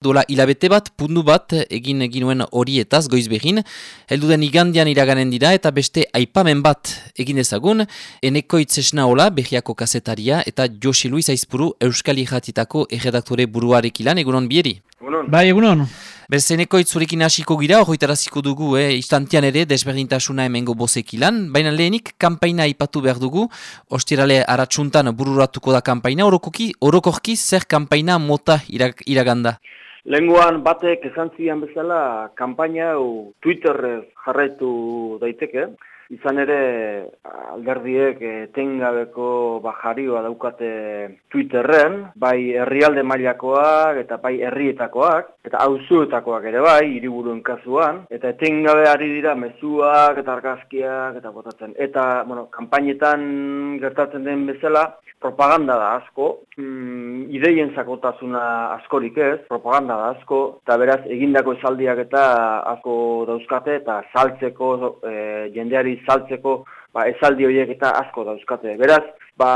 Dola hilabete bat, pundu bat, egin eginuen hori etaz, goiz behin, heldu den igandian iraganen dira eta beste aipamen bat egin ezagun, eneko itzesna hola, behiako kasetaria, eta Josi Luis Aizpuru Euskal Ijatitako erredaktore buruarekilan, egunon bieri? Egunon. Bai, egunon. Bez, eneko itzurekin hasiko gira, horretaraziko dugu, eh, istantian ere, desberdintasuna emengo bozekilan, baina lehenik, kampaina aipatu behar dugu, ostirale aratsuntan bururatuko da kampaina, orokoki, orokorki zer kampaina mota irag, iraganda? Lenguan batek esan zian bezala, kampaina hau Twitterrez jarraitu daiteke. Izan ere alderdiek etengabeko bajarioa daukate Twitterren, bai herrialde mailakoak eta bai herrietakoak, eta auzuetakoak ere bai, hiriburuen kasuan, eta etengabe ari dira mezuak eta argazkiak eta botatzen. Eta, bueno, kanpainetan gertatzen den bezala, propaganda da asko, mm, ideien zakotasuna askorik ez, propaganda da asko, eta beraz egindako esaldiak eta asko dauzkate, eta saltzeko, e, jendeari saltzeko, ba, esaldi horiek eta asko dauzkate. Beraz, ba,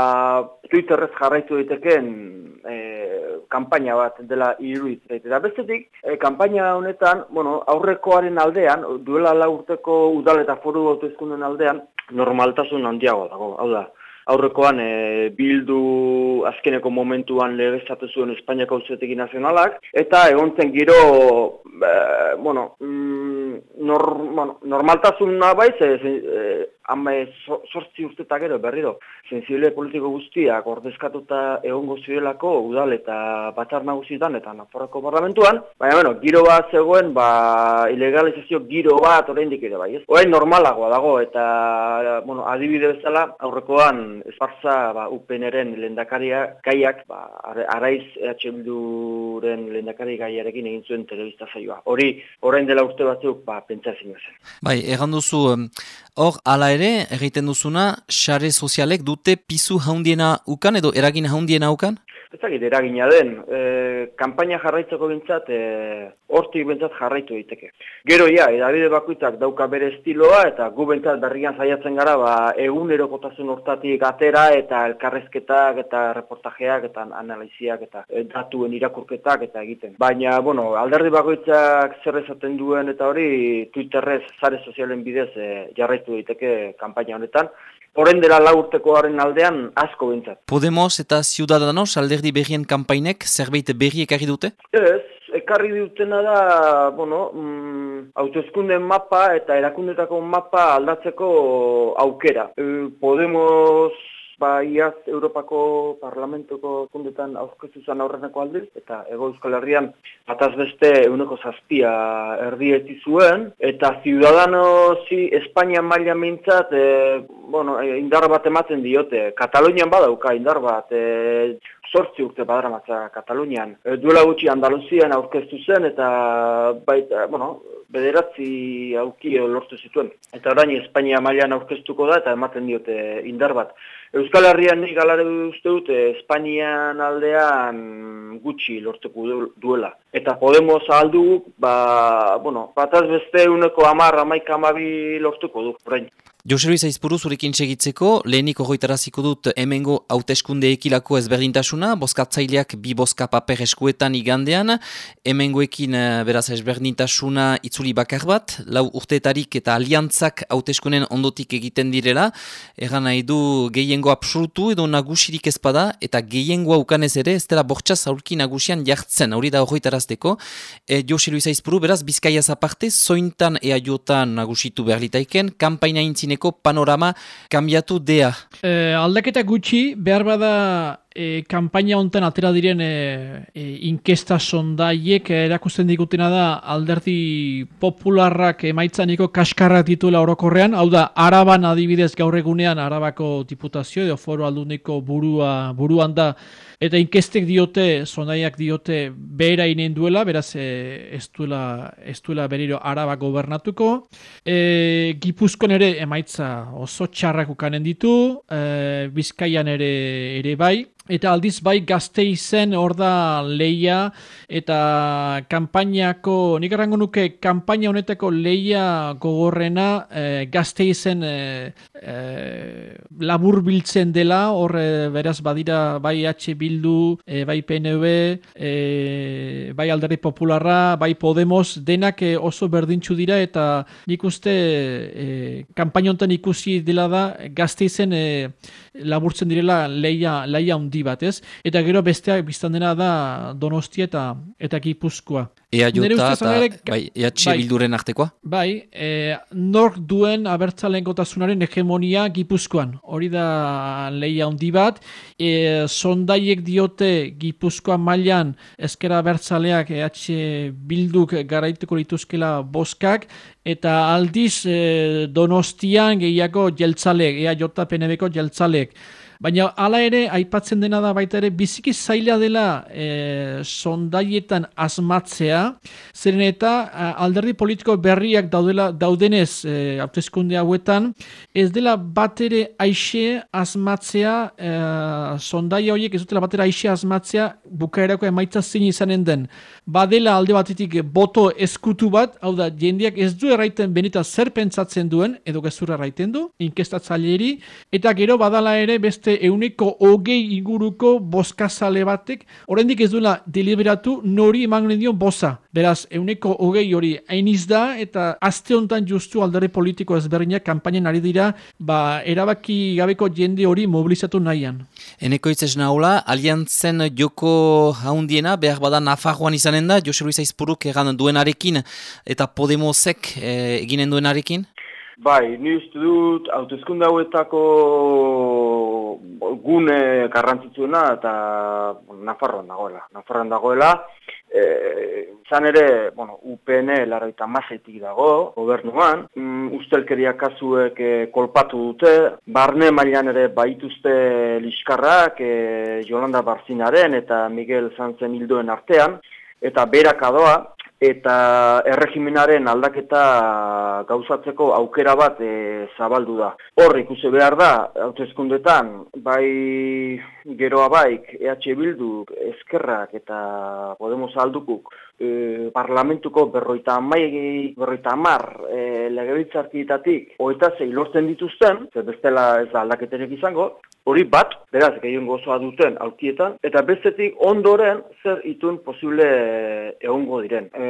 Twitterrez jarraitu daiteken e, kanpaina bat dela iruit. Eta bestetik, e, kanpaina honetan, bueno, aurrekoaren aldean, duela la urteko udal eta foru autoizkunden aldean, normaltasun handiago dago, hau da aurrekoan e, bildu azkeneko momentuan legezatu zuen Espainiako auzetegi nazionalak, eta egontzen giro, e, bueno, mm, nor, bueno, normaltasuna baiz, e, e, hame sortzi urtetak gero berriro, sensibile politiko guztiak ordezkatuta egongo zirelako udal eta batzar nagusietan eta naforako parlamentuan, baina bueno, giro bat zegoen, ba, ilegalizazio giro bat oraindik ere bai, ez? Orain normalagoa dago eta bueno, adibide bezala aurrekoan esparza ba, UPNren lendakaria gaiak, ba, araiz EH Bilduren lendakari gaiarekin egin zuen telebista zaioa. Hori, orain dela urte batzuk, ba, pentsa zen. Bai, egan duzu, hor, ala ere, egiten duzuna, sare sozialek dute pizu haundiena ukan edo eragin haundiena ukan? Ezagit, eragina den, e, kampaina jarraitzeko bintzat, e, hortik bintzat jarraitu daiteke. Gero, ja, edabide bakuitzak dauka bere estiloa, eta gu bintzat berrian zaiatzen gara, ba, egun erokotasun hortatik atera, eta elkarrezketak, eta reportajeak, eta analiziak, eta e, datuen irakurketak, eta egiten. Baina, bueno, alderdi bakoitzak zer esaten duen, eta hori, Twitterrez, zare sozialen bidez, e, jarraitu daiteke kampaina honetan, Horen dela laurteko haren aldean asko bintzat. Podemos eta Ciudadanos alderdi berrien kampainek zerbait berri ekarri dute? Ez, ekarri dutena da, bueno, mm, autoeskunden mapa eta erakundetako mapa aldatzeko aukera. E, Podemos ba, iaz Europako Parlamentuko kundetan aurkezu zen aurreneko aldiz, eta ego euskal herrian bataz beste euneko zazpia erdieti zuen, eta Ciudadanosi Espainia maila mintzat, e, bueno, e, indar bat ematen diote, Katalunian badauka indar bat, e, sortzi urte badara matza Katalunian. E, duela gutxi Andaluzian aurkeztu zen, eta baita, bueno, bederatzi auki lortu zituen. Eta orain Espainia mailan aurkeztuko da eta ematen diote indar bat. Euskal Herrian nik galare uste dut Espainian aldean gutxi lortuko duela. Eta Podemos aldu, ba, bueno, bataz beste uneko amar, amaik amabi lortuko du, orain. Jose Luis Aizpuru zurekin segitzeko, lehenik horretaraziko dut hemengo hauteskunde ekilako ezberdintasuna, boskatzaileak bi boska paper eskuetan igandean, hemengoekin eh, beraz ezberdintasuna itzuli bakar bat, lau urteetarik eta aliantzak hauteskunen ondotik egiten direla, egan nahi du gehiengo absolutu edo nagusirik ezpada, eta gehiengoa ukanez ere, ez dela bortxaz aurki nagusian jartzen, hori da horretarazteko. E, Jose Luis Aizpuru, beraz, bizkaia zaparte, zointan ea jotan nagusitu behar litaiken, kampaina intzine panorama kambiatu dea. E, aldaketa gutxi, behar bada e, kampaina hontan atera diren e, e, inkesta sondaiek erakusten digutena da alderdi popularrak emaitzaniko kaskarra tituela orokorrean, hau da, araban adibidez gaur egunean arabako diputazio edo foro alduneko burua, buruan da Eta inkestek diote, zonaiak diote, behera inen duela, beraz e, ez, duela, ez duela beriro araba gobernatuko. E, Gipuzkoan ere emaitza oso txarrak ukanen ditu, e, Bizkaian ere, ere bai, eta aldiz bai gazte izen hor da leia eta kanpainako, nik errango nuke kanpaina honetako leia gogorrena e, gazte izen e, labur biltzen dela, hor beraz badira bai H Bildu, bai PNV, e, bai alderri popularra, bai Podemos, denak oso berdintxu dira. Eta nik uste e, kanpaina ikusi dela da gazte izen laburtzen direla leia, leia handi bat, ez? Eta gero besteak biztan dena da Donostia eta eta Gipuzkoa. Ea jota eta bai, ea bai, bilduren artekoa? Bai, e, nork duen abertzalen gotasunaren hegemonia Gipuzkoan. Hori da leia handi bat. E, sondaiek diote Gipuzkoan mailan ezkera abertzaleak EH bilduk garaituko lituzkela boskak, eta aldiz e, Donostian gehiago jeltzalek, ea jota PNB-ko jeltzalek. Baina hala ere, aipatzen dena da baita ere, biziki zaila dela e, sondaietan asmatzea, zeren eta alderdi politiko berriak daudela, daudenez e, hautezkunde hauetan, ez dela bat ere aixe asmatzea, e, sondaia horiek ez dutela bat ere aixe asmatzea, bukaerako emaitza zin izanen den. Badela alde batetik boto eskutu bat, hau da, jendeak ez du erraiten benita zer pentsatzen duen, edo gezur erraiten du, inkestatzaileri, eta gero badala ere beste beste euneko hogei inguruko boskazale batek, oraindik ez duela deliberatu nori eman dio boza. Beraz, euneko hogei hori hainiz da, eta azte honetan justu aldare politiko ezberdinak kampainan ari dira, ba, erabaki gabeko jende hori mobilizatu nahian. Eneko itzes naula, aliantzen joko haundiena, behar bada Nafarroan izanen da, Jose Luis Aizpuruk egan duenarekin, eta Podemosek eh, eginen duenarekin? Bai, ni uste dut, autoizkunde hauetako gune garrantzitsuena eta Nafarroan dagoela. Nafarroan dagoela, e, zan ere, bueno, UPN larraita mazetik dago, gobernuan, mm, ustelkeria kasuek e, kolpatu dute, barne mailan ere baituzte liskarrak, e, Jolanda Barzinaren eta Miguel Zantzen hildoen artean, eta berakadoa, eta erregimenaren aldaketa gauzatzeko aukera bat e, zabaldu da. Hor ikusi behar da, hautezkundetan, bai geroa baik, EH Bilduk, Eskerrak eta Podemos Aldukuk e, parlamentuko berroita amai, berroita amar e, legebiltzarkietatik oeta zei lortzen dituzten, zer bestela ez da aldaketerek izango, hori bat, beraz, gehien gozoa duten aukietan, eta bestetik ondoren zer itun posible egongo diren. E,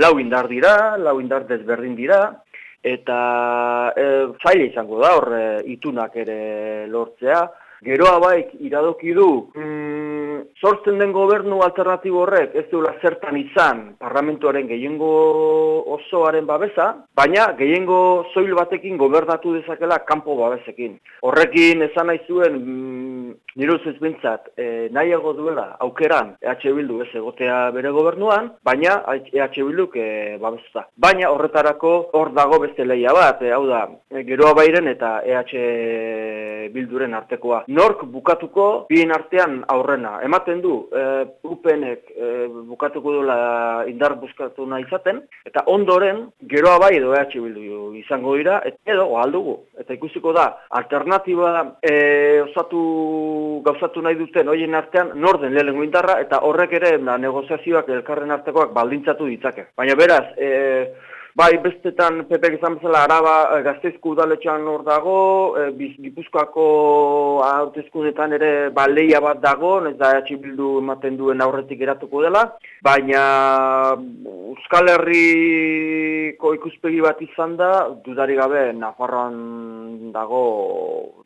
lau indar dira, lau indar desberdin dira, eta e, zaila izango da hor itunak ere lortzea, Geroa baik iradoki du, mm, sortzen den gobernu alternatibo horrek ez duela zertan izan parlamentuaren gehiengo osoaren babesa, baina gehiengo zoil batekin gobernatu dezakela kanpo babesekin. Horrekin esan nahi zuen mm, nire uzez bintzat, e, nahiago duela aukeran EH Bildu ez egotea bere gobernuan, baina EH Bilduk e, babesa. Baina horretarako hor dago beste leia bat, e, hau da, e, geroa bairen eta EH Bilduren artekoa nork bukatuko bien artean aurrena. Ematen du, e, UPNek e, bukatuko duela indar buskatu nahi izaten, eta ondoren, geroa bai edo EH bildu izango dira, eta edo, aldugu. Eta ikusiko da, alternatiba e, osatu gauzatu nahi duten hoien artean, norden lehenengo indarra, eta horrek ere da, negoziazioak elkarren artekoak baldintzatu ditzake. Baina beraz, e, Bai, bestetan Pepek izan bezala araba eh, gazteizku udaletxoan hor dago, e, Gipuzkoako hautezkunetan ere ba, leia bat dago, ez da bildu ematen duen aurretik eratuko dela, baina Euskal Herriko ikuspegi bat izan da, dudari gabe Nafarroan dago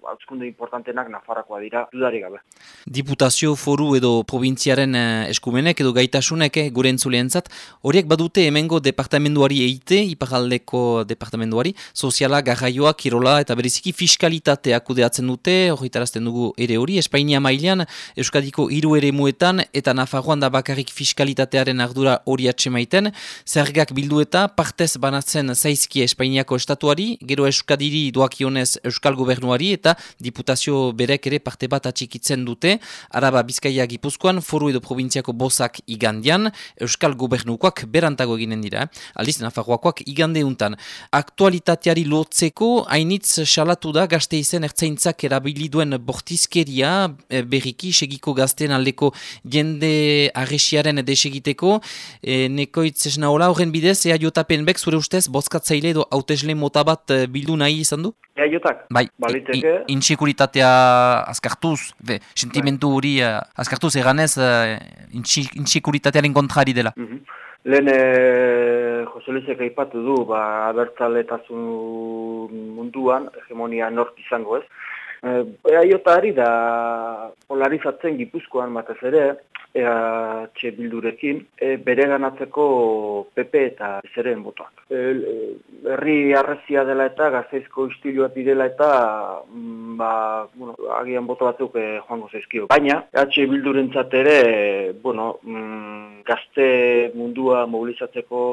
hautezkunde importantenak Nafarrakoa dira, dudari gabe. Diputazio foru edo provintziaren eh, eskumenek edo gaitasunek gure entzuleantzat, horiek badute hemengo departamentuari eite, iparaldeko departamentuari, soziala, garraioa, kirola eta beriziki fiskalitatea kudeatzen dute, horretarazten dugu ere hori, Espainia mailean, Euskadiko hiru ere muetan, eta Nafarroan da bakarrik fiskalitatearen ardura hori maiten, zergak bildu eta partez banatzen zaizki Espainiako estatuari, gero Euskadiri doakionez Euskal Gobernuari eta diputazio berek ere parte bat atxikitzen dute, araba bizkaia gipuzkoan, foru edo provintziako bozak igandian, Euskal Gobernukoak berantago eginen dira. Aldiz, Nafarroako gaurkoak igande untan. Aktualitateari lotzeko, hainitz salatu da gazte izen ertzaintzak erabiliduen bortizkeria e, berriki segiko gazten aldeko jende agresiaren desegiteko. E, nekoitz esna hola horren bidez, ea jotapen bek zure ustez, bozkatzaile edo hautesle mota bat e, bildu nahi izan du? Ea jotak? Bai, Baliteke. insekuritatea azkartuz, be, sentimentu hori uh, azkartuz eganez uh, insekuritatearen kontrari dela. Mm -hmm. Lehen e, Jose Luisek aipatu du, ba, abertzaletazun munduan, hegemonia nork izango ez. E, ea jota ari da polarizatzen gipuzkoan batez ere, ea txe bildurekin, e, bere ganatzeko PP eta zeren botoak. E, herri arrezia dela eta gazeizko istiluak direla eta mm, ba, bueno, agian boto batzuk e, joango zaizkio. Baina, EH bildurentzat ere, bueno, mm, gazte mundua mobilizatzeko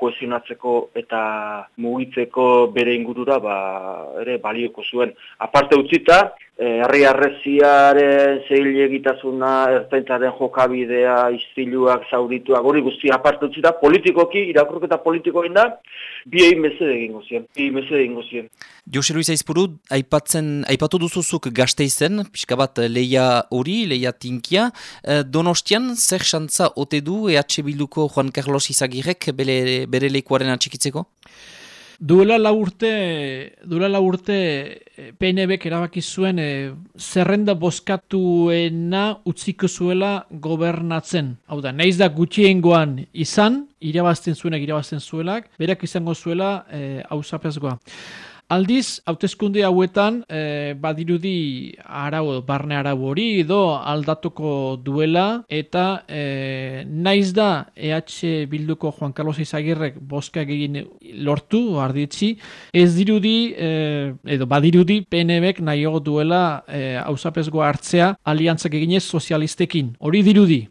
kohesionatzeko eta mugitzeko bere ingurura ba, ere balioko zuen. Aparte utzita, Eh, herri e, arreziaren zeil egitasuna, jokabidea, istiluak, zaurituak, hori guztia aparte utzita, politikoki, irakurketa politikoa da, bi egin bezede egingo zien, bi bezede egingo zien. Jose Luis Aizpuru, aipatzen, aipatu duzuzuk gazte izen, pixka bat leia hori, leia tinkia, eh, donostian, zer xantza ote du EH Bilduko Juan Carlos Izagirek bere, bere lekuaren atxikitzeko? Duela la urte, duela la urte eh, PNBek erabaki zuen e, zerrenda bozkatuena utziko zuela gobernatzen. Hau da, naiz da gutxiengoan izan, irabazten zuenak irabazten zuelak, berak izango zuela e, eh, hausapezgoa. Aldiz, hauteskunde hauetan, e, badirudi arau, barne arau hori edo aldatuko duela, eta e, naiz da EH Bilduko Juan Carlos Izagirrek boska egin lortu, arditzi, ez dirudi, e, edo badirudi, PNBek nahi duela e, hausapezgoa hartzea aliantzak eginez sozialistekin. Hori dirudi.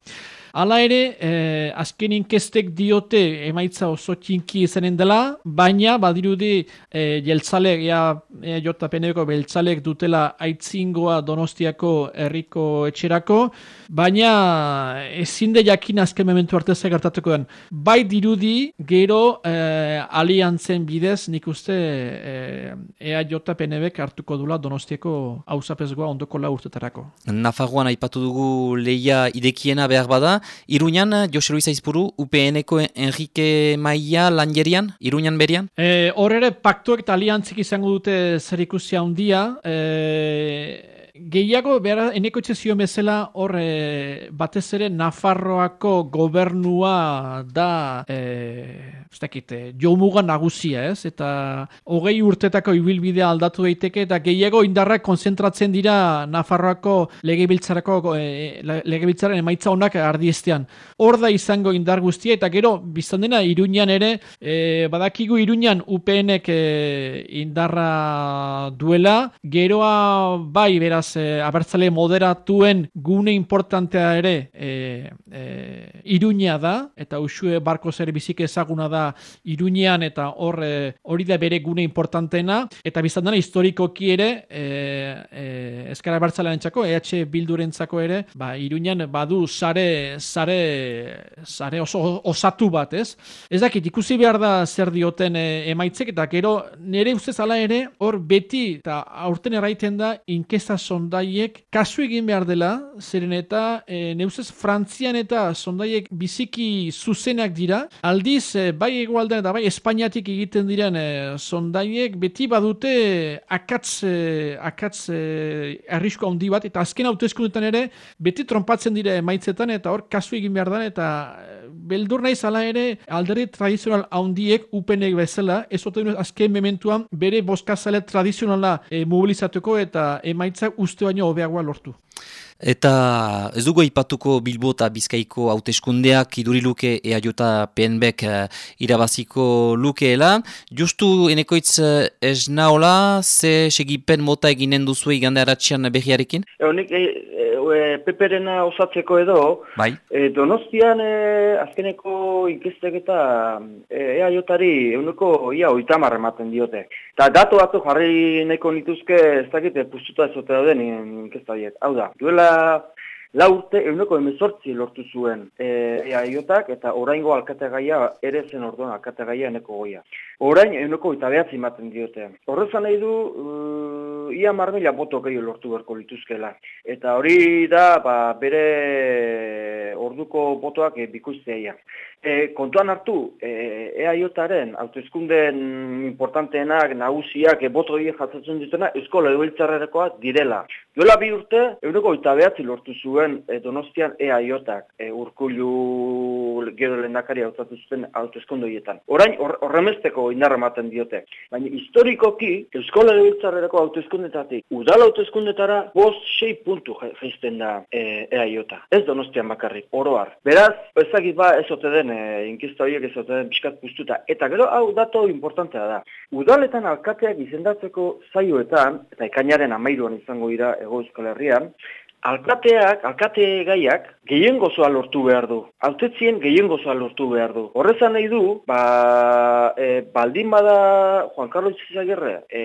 Hala ere, eh, azken inkestek diote emaitza oso txinki izanen dela, baina badirudi eh, jeltzalek, ja, e, jota peneko beltzalek dutela aitzingoa donostiako herriko etxerako, baina ezin de jakin azken momentu arte gertatuko den. Bai dirudi, gero eh, aliantzen bidez, nik uste eh, ea jota penebek hartuko dula donostiako hausapezgoa ondoko la urtetarako. Nafarroan aipatu dugu leia idekiena behar bada, Iruñan, Jose Luis Aizpuru, UPN-eko Enrique Maia lanjerian, Iruñan berian? E, hor ere, paktuek eta aliantzik izango dute zer ikusia hundia. E, gehiago, behar, eneko zio bezala, hor, e, batez ere, Nafarroako gobernua da, e, ustakit, e, jomuga nagusia, ez? Eta hogei urtetako ibilbidea aldatu daiteke, eta gehiago indarrak konzentratzen dira Nafarroako legebiltzarako, e, legebiltzaren emaitza honak ardiestean. Hor da izango indar guztia, eta gero, biztan dena, Iruñan ere, e, badakigu Iruñan UPNek e, indarra duela, geroa bai, beraz, beraz, e, abertzale moderatuen gune importantea ere e, e, iruña da, eta usue barko zer bizik ezaguna da iruñean, eta hor hori da bere gune importanteena, eta biztan dena historikoki ere, e, e, eskara abertzalean txako, EH bildurentzako ere, ba, iruñean badu sare, sare, sare oso osatu bat, ez? Ez dakit, ikusi behar da zer dioten emaitzek, eta gero nire ustez ala ere, hor beti, eta aurten erraiten da, inkesta sondaiek kasu egin behar dela, zeren eta e, neuzez Frantzian eta sondaiek biziki zuzenak dira, aldiz e, bai egualdean eta bai Espainiatik egiten diren e, sondaiek beti badute akatz, e, akatz e, arrisko handi bat, eta azken hautezkundetan ere beti trompatzen dira emaitzetan eta hor kasu egin behar da, eta beldur nahi zala ere alderri tradizional handiek upenek bezala, ez azken mementuan bere boskazale tradizionala e, mobilizatuko eta emaitzak uste baino hobeagoa lortu. Eta ez dugu ipatuko Bilbo eta Bizkaiko hauteskundeak iduriluke eaiota PNBek uh, irabaziko lukeela. Justu enekoitz uh, ez naola, ze segipen mota eginen duzu igande aratxian berriarekin? Eonik, e, e, e, peperena osatzeko edo, bai. e, donostian e, azkeneko inkestek eta e, eaiotari euneko ia oitamar ematen diote. Eta datu batu jarri neko nituzke ez dakite puztuta ez ote dauden inkestadiet. Hau da, duela La urte euneko emezortzi lortu zuen e, eaiotak eta oraingo alkategaia ere zen orduan alkategaia eneko goia. Orain euneko eta behatzi maten diote. Horrezan nahi du, uh, ia marmila boto gehiago lortu beharko lituzkela. Eta hori da, ba, bere orduko botoak e, bikoiztea. E, kontuan hartu, e, EAIotaren autoizkunden importanteenak, nagusiak, e, boto hori jatzatzen ditena, eskola egoiltzarrerekoak direla. Duela bi urte, euroko eta behatzi lortu zuen e, donostian EAIotak, e, urkullu gero lehendakari hautatu zuten autoizkundoietan. Orain, horremesteko or, indarra maten diote. Baina historikoki, eskola egoiltzarrereko autoizkundetatik, udal autoizkundetara, bost, sei puntu jaizten da e, EAIota. Ez donostian bakarrik, oroar. Beraz, ezagit ba, ez ote den e, inkista horiek ez duten pixkat puztuta. Eta gero hau dato importantea da. Udaletan alkateak izendatzeko zaioetan, eta ekainaren amairuan izango dira ego euskal herrian, Alkateak, alkate gaiak, gehien gozoa lortu behar du. Altetzien gehien gozoa lortu behar du. Horrezan nahi du, ba, e, baldin bada Juan Carlos Izagirre, e,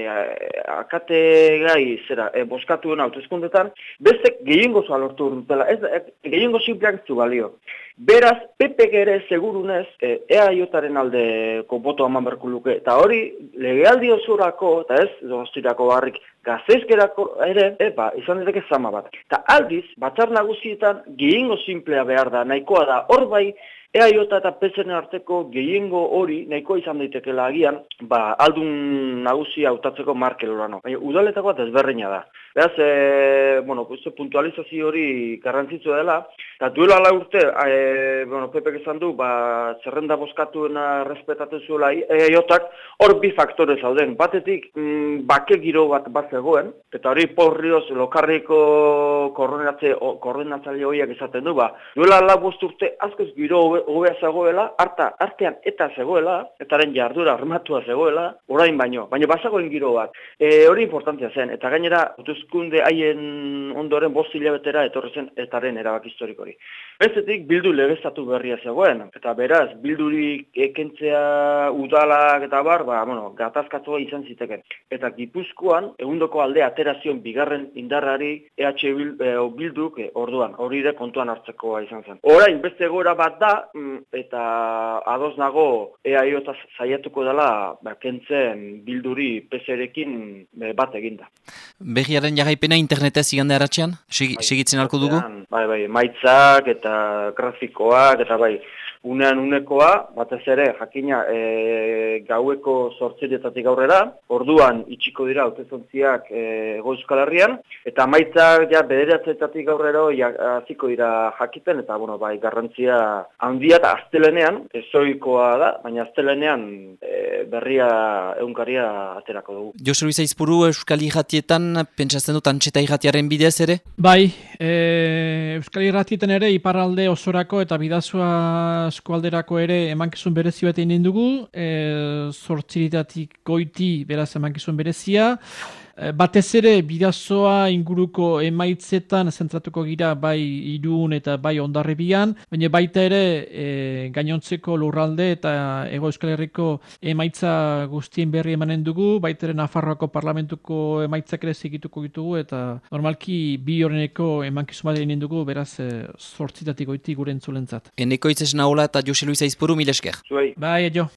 alkate gai, zera, e, boskatuen autoeskundetan, bestek gehien gozoa lortu dutela. Ez, e, gehien gozoa balio. Beraz, PP ere segurunez, e, EAIotaren aldeko boto haman berkuluke, eta hori legealdi osurako, eta ez, donostirako barrik, gazeizkerako ere, eba, izan dideke zama bat. Eta aldiz, batzar nagusietan gehiengo simplea behar da, nahikoa da, hor bai, EAIota eta PSN arteko gehiengo hori, nahikoa izan daitekela agian, ba, aldun nagusia hautatzeko markelorano. Baina, udaletakoa desberreina da. Beraz, e, bueno, pues, puntualizazio hori garrantzitzu dela, eta duela ala urte, e, bueno, Pepek esan du, ba, zerrenda boskatuena respetatzen zuela eiotak, hor bi faktore zauden. Batetik, mm, bake giro bat bat zegoen, eta hori porrioz lokarriko koordinatzaile horiak esaten du, ba, duela ala urte, azkoz giro hobea zegoela, harta, artean eta zegoela, etaren jardura armatua zegoela, orain baino, baino bazagoen giro bat. E, hori importantzia zen, eta gainera, hauteskunde haien ondoren bost hilabetera etorri zen etaren erabak historikori. Bestetik bildu legeztatu berria zegoen, eta beraz, bildurik ekentzea udalak eta bar, ba, bueno, gatazkatua izan ziteken. Eta gipuzkoan, egundoko alde aterazion bigarren indarrari EH eh, bilduk e, orduan, hori ere kontuan hartzekoa izan zen. Orain, beste gora bat da, eta ados nago EAIota zaiatuko dela, ba, kentzen bilduri peserekin eh, bat eginda. Berriaren jarraipena internetez igande haratzean? Bai, segitzen alko dugu? Bai, bai, maitzak eta grafikoak eta bai, unean unekoa, batez ere, jakina, e, gaueko sortziretatik aurrera, orduan itxiko dira autezontziak e, Euskal Herrian, eta maitzak ja bederatzetatik aurrera hasiko dira jakiten, eta bueno, bai, garrantzia handia eta aztelenean, ezoikoa da, baina aztelenean e, berria eunkaria aterako dugu. Jose Luisa Izpuru, Euskal Irratietan, pentsatzen dut antxeta irratiaren bidez ere? Bai, e, Euskal Irratietan ere, iparralde osorako eta bidazua eskualderako ere emankizun berezi bat egin dugu, e, zortziritatik goiti beraz emankizun berezia, Eh, batez ere bidazoa inguruko emaitzetan zentratuko gira bai irun eta bai ondarribian, baina baita ere e, gainontzeko lurralde eta ego euskal herriko emaitza guztien berri emanen dugu, baita ere Nafarroako parlamentuko emaitzak ere segituko ditugu eta normalki bi horreneko emankizun bat egin dugu beraz e, zortzitatik oiti gure entzulentzat. Eneko itzes naula eta Jose Luisa Izpuru, mil esker. Zuei. Bai, edo.